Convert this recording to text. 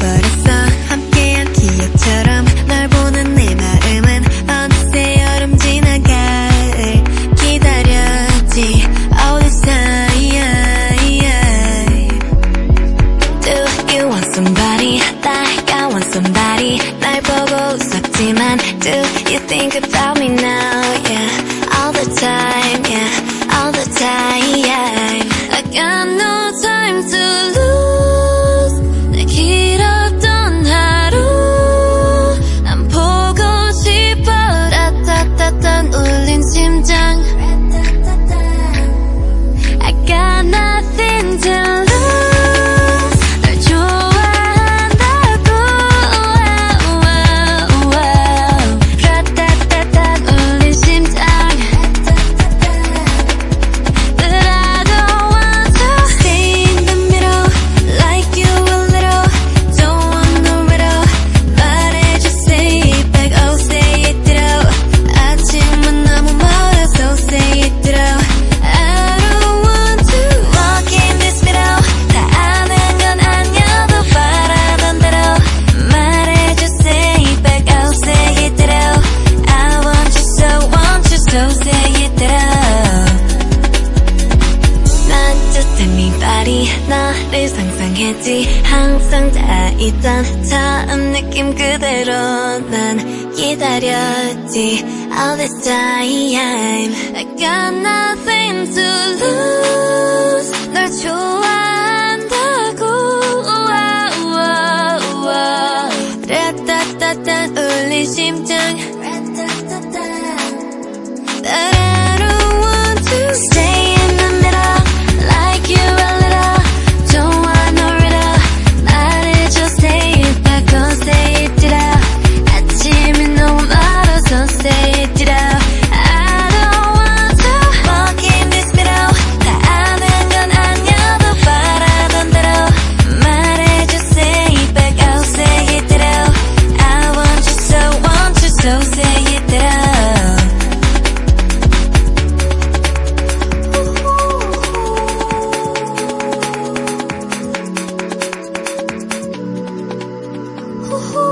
잊어버렸어 함께한 기억처럼 널 보는 내 마음은 어느새 여름 지나갈 기다렸지 all there. Do you want somebody like I want somebody 말이 나를 상상했지. 항상 다 있던 처음 느낌 그대로 난 기다렸지. All this time I got nothing to lose. 널 좋아한다고. 우와 우와 우와. 따따따따 울린 심장 Ooh.